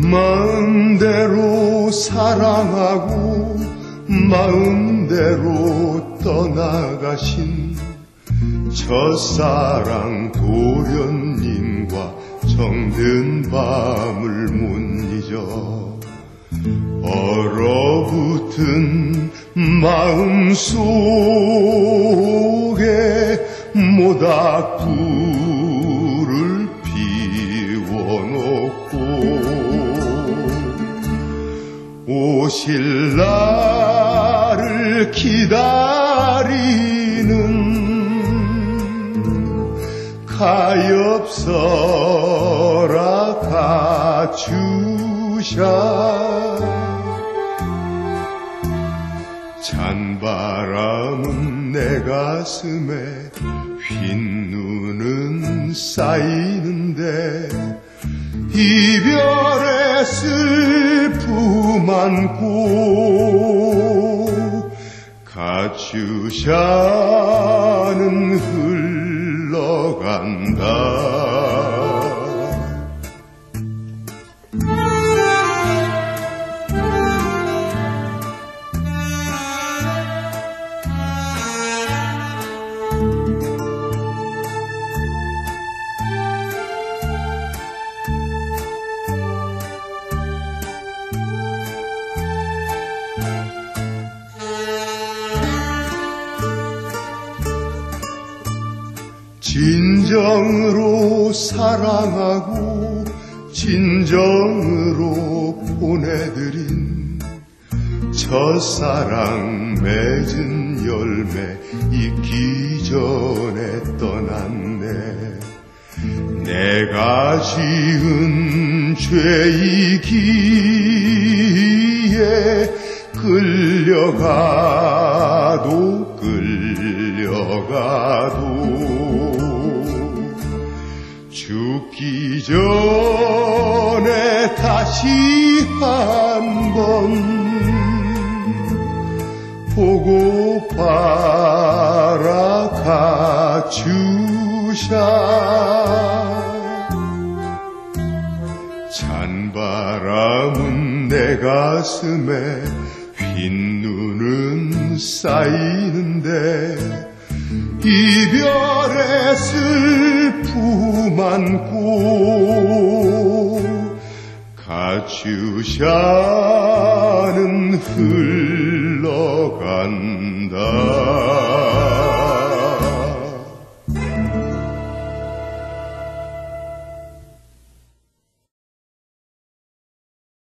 마음대로 사랑하고 마음대로 떠나가신 첫사랑 도련님과 정든 밤을 못 잊어 얼어붙은 마음 속에 모닥불 오실 날을 기다리는 가엾어라 가추샤 찬바람은 내 가슴에 흰 눈은 쌓이는데 이별의 슬 픔 안고 가추샤는 흘러간다 진정으로 사랑하고 진정으로 보내드린 첫사랑 맺은 열매 익기 전에 떠났네. 내가 지은 죄이기에 끌려가도 끌려가도 죽기 전에 다시 한번 보고 봐라 가추샤. 찬바람은 내 가슴에 흰 눈은 쌓이는데 이별의 슬픔 안고 가추샤는 흘러간다